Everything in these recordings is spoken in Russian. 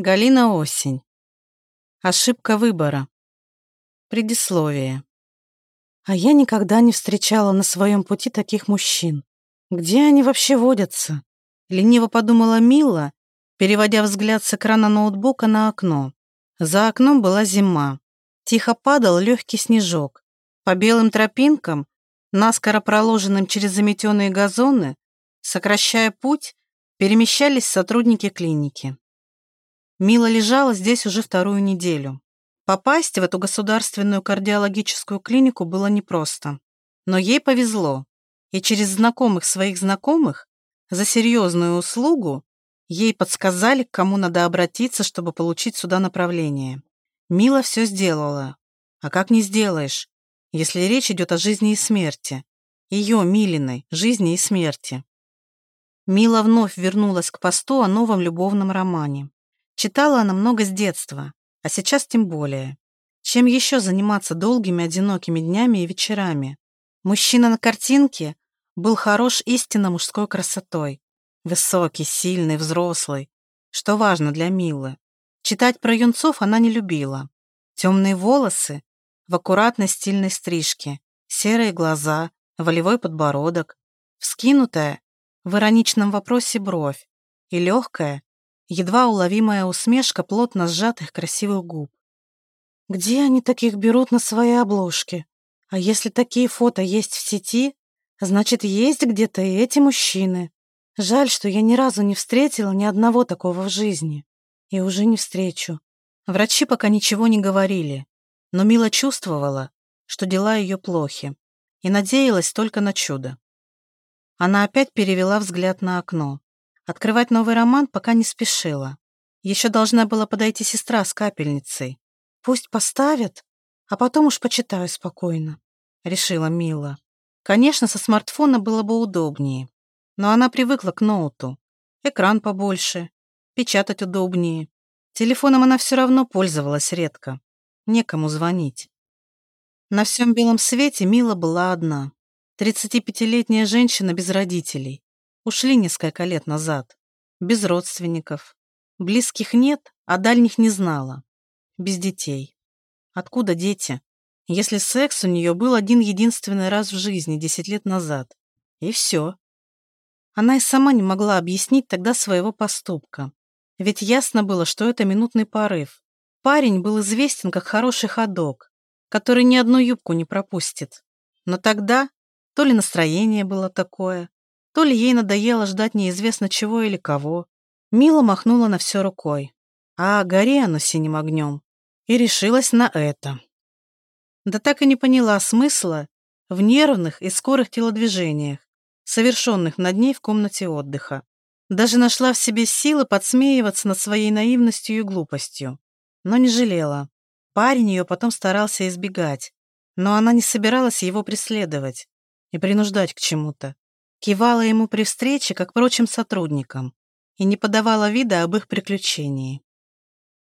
Галина Осень. Ошибка выбора. Предисловие. А я никогда не встречала на своем пути таких мужчин. Где они вообще водятся? Лениво подумала Мила, переводя взгляд с экрана ноутбука на окно. За окном была зима. Тихо падал легкий снежок. По белым тропинкам, наскоро проложенным через заметенные газоны, сокращая путь, перемещались сотрудники клиники. Мила лежала здесь уже вторую неделю. Попасть в эту государственную кардиологическую клинику было непросто. Но ей повезло, и через знакомых своих знакомых за серьезную услугу ей подсказали, к кому надо обратиться, чтобы получить сюда направление. Мила все сделала. А как не сделаешь, если речь идет о жизни и смерти? Ее, Милиной, жизни и смерти. Мила вновь вернулась к посту о новом любовном романе. Читала она много с детства, а сейчас тем более. Чем еще заниматься долгими одинокими днями и вечерами? Мужчина на картинке был хорош истинно мужской красотой. Высокий, сильный, взрослый. Что важно для Милы. Читать про юнцов она не любила. Темные волосы в аккуратной стильной стрижке, серые глаза, волевой подбородок, вскинутая в ироничном вопросе бровь и легкая, едва уловимая усмешка плотно сжатых красивых губ. Где они таких берут на свои обложки? А если такие фото есть в сети, значит, есть где-то и эти мужчины. Жаль, что я ни разу не встретила ни одного такого в жизни. И уже не встречу. Врачи пока ничего не говорили, но Мила чувствовала, что дела ее плохи, и надеялась только на чудо. Она опять перевела взгляд на окно. Открывать новый роман пока не спешила. Еще должна была подойти сестра с капельницей. Пусть поставят, а потом уж почитаю спокойно, решила Мила. Конечно, со смартфона было бы удобнее, но она привыкла к ноуту. Экран побольше, печатать удобнее. Телефоном она все равно пользовалась редко. Некому звонить. На всем белом свете Мила была одна. 35-летняя женщина без родителей. Ушли несколько лет назад. Без родственников. Близких нет, а дальних не знала. Без детей. Откуда дети? Если секс у нее был один единственный раз в жизни, 10 лет назад. И все. Она и сама не могла объяснить тогда своего поступка. Ведь ясно было, что это минутный порыв. Парень был известен как хороший ходок, который ни одну юбку не пропустит. Но тогда то ли настроение было такое, то ли ей надоело ждать неизвестно чего или кого. Мила махнула на все рукой. А гори оно синим огнем. И решилась на это. Да так и не поняла смысла в нервных и скорых телодвижениях, совершенных над ней в комнате отдыха. Даже нашла в себе силы подсмеиваться над своей наивностью и глупостью. Но не жалела. Парень ее потом старался избегать, но она не собиралась его преследовать и принуждать к чему-то кивала ему при встрече, как прочим сотрудникам, и не подавала вида об их приключении.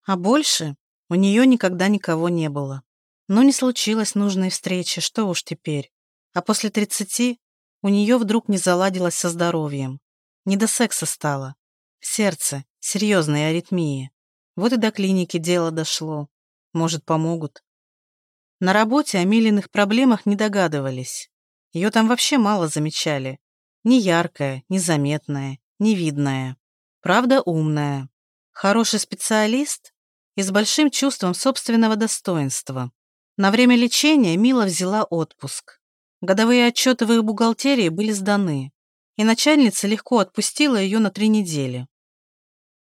А больше у нее никогда никого не было. Но не случилось нужной встречи, что уж теперь. А после тридцати у нее вдруг не заладилось со здоровьем. Не до секса стало. Сердце, серьезные аритмии. Вот и до клиники дело дошло. Может, помогут. На работе о Милиных проблемах не догадывались. Ее там вообще мало замечали. Не яркая, незаметная, невидная. Правда, умная. Хороший специалист и с большим чувством собственного достоинства. На время лечения Мила взяла отпуск. Годовые отчеты в их бухгалтерии были сданы, и начальница легко отпустила ее на три недели.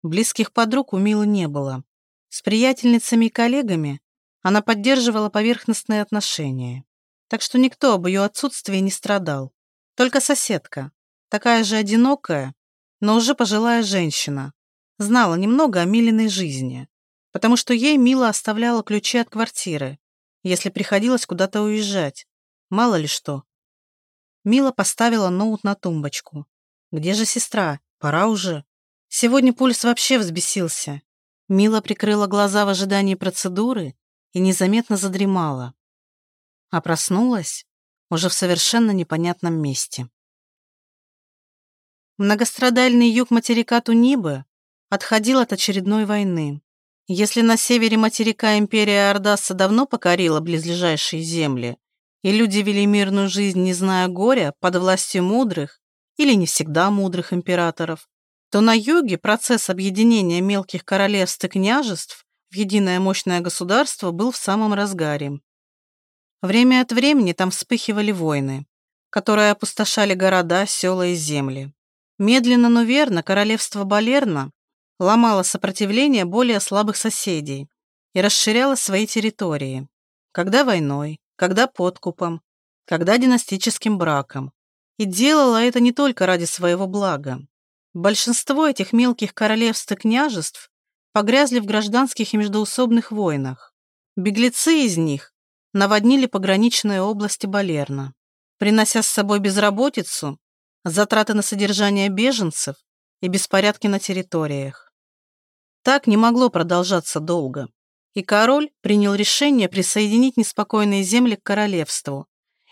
Близких подруг у Милы не было. С приятельницами и коллегами она поддерживала поверхностные отношения, так что никто об ее отсутствии не страдал. Только соседка, такая же одинокая, но уже пожилая женщина, знала немного о Милиной жизни, потому что ей Мила оставляла ключи от квартиры, если приходилось куда-то уезжать. Мало ли что. Мила поставила ноут на тумбочку. «Где же сестра? Пора уже». Сегодня пульс вообще взбесился. Мила прикрыла глаза в ожидании процедуры и незаметно задремала. А проснулась уже в совершенно непонятном месте. Многострадальный юг материка Тунибы отходил от очередной войны. Если на севере материка империя Ордаса давно покорила близлежащие земли, и люди вели мирную жизнь, не зная горя, под властью мудрых или не всегда мудрых императоров, то на юге процесс объединения мелких королевств и княжеств в единое мощное государство был в самом разгаре. Время от времени там вспыхивали войны, которые опустошали города, села и земли. Медленно, но верно королевство Балерна ломало сопротивление более слабых соседей и расширяло свои территории. Когда войной, когда подкупом, когда династическим браком. И делало это не только ради своего блага. Большинство этих мелких королевств и княжеств погрязли в гражданских и междоусобных войнах. Беглецы из них наводнили пограничные области Балерна, принося с собой безработицу, затраты на содержание беженцев и беспорядки на территориях. Так не могло продолжаться долго, и король принял решение присоединить неспокойные земли к королевству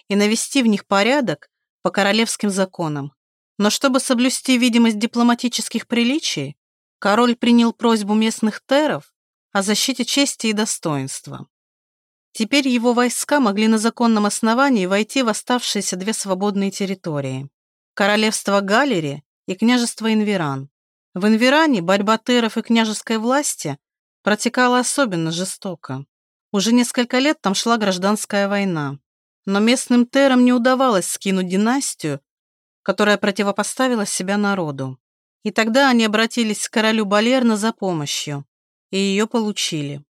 и навести в них порядок по королевским законам. Но чтобы соблюсти видимость дипломатических приличий, король принял просьбу местных теров о защите чести и достоинства. Теперь его войска могли на законном основании войти в оставшиеся две свободные территории – королевство Галери и княжество Инверан. В Инверане борьба теров и княжеской власти протекала особенно жестоко. Уже несколько лет там шла гражданская война. Но местным терам не удавалось скинуть династию, которая противопоставила себя народу. И тогда они обратились к королю Балерна за помощью, и ее получили.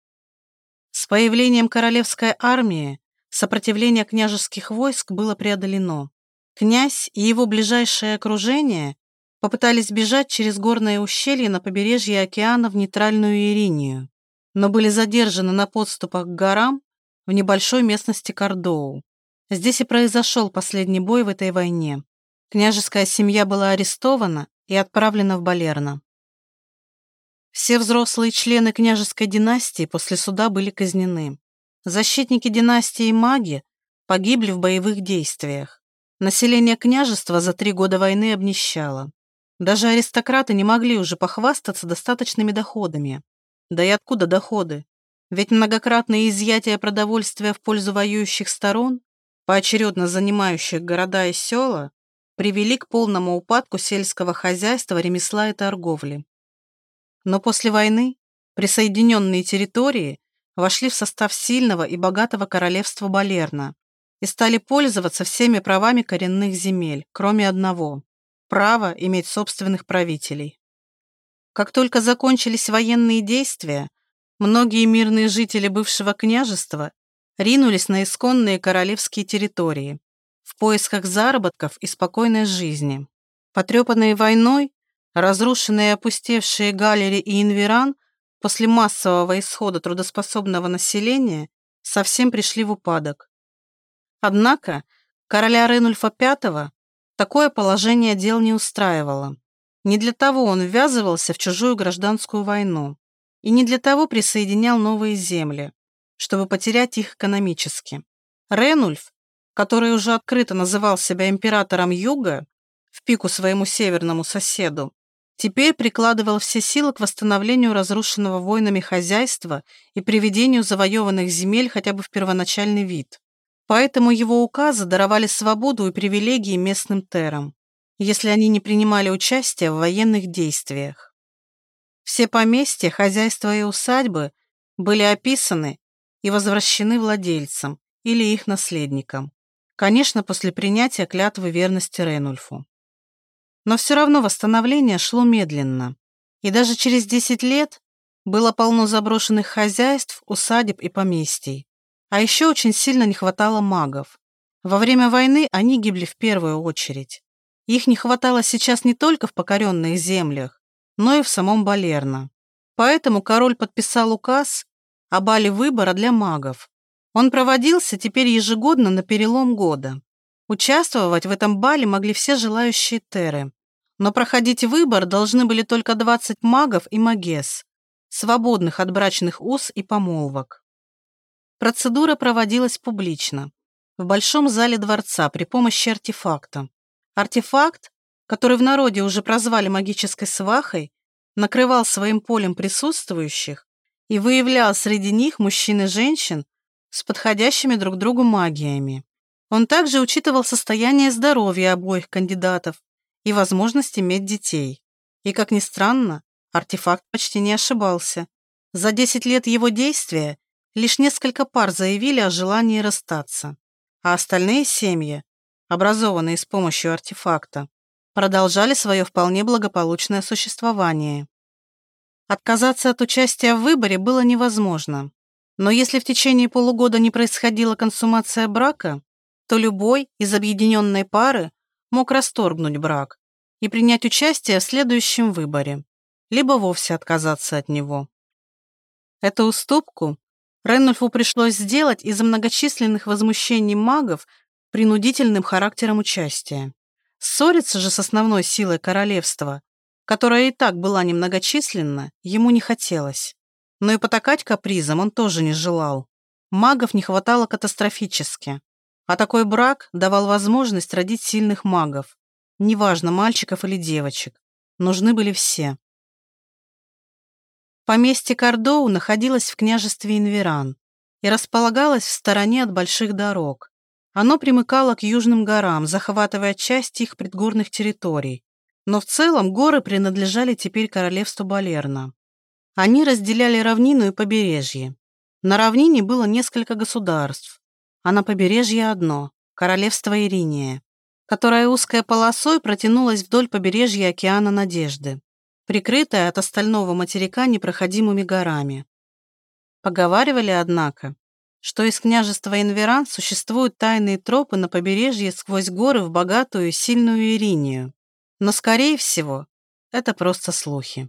С появлением королевской армии сопротивление княжеских войск было преодолено. Князь и его ближайшее окружение попытались бежать через горное ущелье на побережье океана в нейтральную Иринию, но были задержаны на подступах к горам в небольшой местности Кордоу. Здесь и произошел последний бой в этой войне. Княжеская семья была арестована и отправлена в Балерно. Все взрослые члены княжеской династии после суда были казнены. Защитники династии и маги погибли в боевых действиях. Население княжества за три года войны обнищало. Даже аристократы не могли уже похвастаться достаточными доходами. Да и откуда доходы? Ведь многократные изъятия продовольствия в пользу воюющих сторон поочередно занимающих города и села, привели к полному упадку сельского хозяйства, ремесла и торговли. Но после войны присоединенные территории вошли в состав сильного и богатого королевства Балерна и стали пользоваться всеми правами коренных земель, кроме одного – права иметь собственных правителей. Как только закончились военные действия, многие мирные жители бывшего княжества ринулись на исконные королевские территории в поисках заработков и спокойной жизни. Потрепанные войной, разрушенные и опустевшие галери и инверан после массового исхода трудоспособного населения совсем пришли в упадок. Однако короля Ренульфа V такое положение дел не устраивало. Не для того он ввязывался в чужую гражданскую войну и не для того присоединял новые земли чтобы потерять их экономически. Ренульф, который уже открыто называл себя императором Юга, в пику своему северному соседу, теперь прикладывал все силы к восстановлению разрушенного войнами хозяйства и приведению завоеванных земель хотя бы в первоначальный вид. Поэтому его указы даровали свободу и привилегии местным терам, если они не принимали участия в военных действиях. Все поместья, хозяйства и усадьбы были описаны и возвращены владельцам или их наследникам. Конечно, после принятия клятвы верности Рейнульфу. Но все равно восстановление шло медленно. И даже через 10 лет было полно заброшенных хозяйств, усадеб и поместий. А еще очень сильно не хватало магов. Во время войны они гибли в первую очередь. Их не хватало сейчас не только в покоренных землях, но и в самом Балерно. Поэтому король подписал указ, о бале выбора для магов. Он проводился теперь ежегодно на перелом года. Участвовать в этом бале могли все желающие теры. Но проходить выбор должны были только 20 магов и магес, свободных от брачных уз и помолвок. Процедура проводилась публично, в большом зале дворца при помощи артефакта. Артефакт, который в народе уже прозвали магической свахой, накрывал своим полем присутствующих и выявлял среди них мужчин и женщин с подходящими друг другу магиями. Он также учитывал состояние здоровья обоих кандидатов и возможность иметь детей. И, как ни странно, артефакт почти не ошибался. За 10 лет его действия лишь несколько пар заявили о желании расстаться, а остальные семьи, образованные с помощью артефакта, продолжали свое вполне благополучное существование. Отказаться от участия в выборе было невозможно, но если в течение полугода не происходила консумация брака, то любой из объединенной пары мог расторгнуть брак и принять участие в следующем выборе, либо вовсе отказаться от него. Эту уступку Реннольфу пришлось сделать из-за многочисленных возмущений магов принудительным характером участия. Ссориться же с основной силой королевства, которая и так была немногочисленна, ему не хотелось. Но и потакать капризом он тоже не желал. Магов не хватало катастрофически. А такой брак давал возможность родить сильных магов. Неважно, мальчиков или девочек. Нужны были все. Поместье Кардоу находилось в княжестве Инверан и располагалось в стороне от больших дорог. Оно примыкало к южным горам, захватывая часть их предгорных территорий. Но в целом горы принадлежали теперь королевству Балерна. Они разделяли равнину и побережье. На равнине было несколько государств, а на побережье одно – королевство Ириния, которое узкой полосой протянулось вдоль побережья океана Надежды прикрытая от остального материка непроходимыми горами. Поговаривали, однако, что из княжества Инверан существуют тайные тропы на побережье сквозь горы в богатую и сильную Иринию. Но, скорее всего, это просто слухи.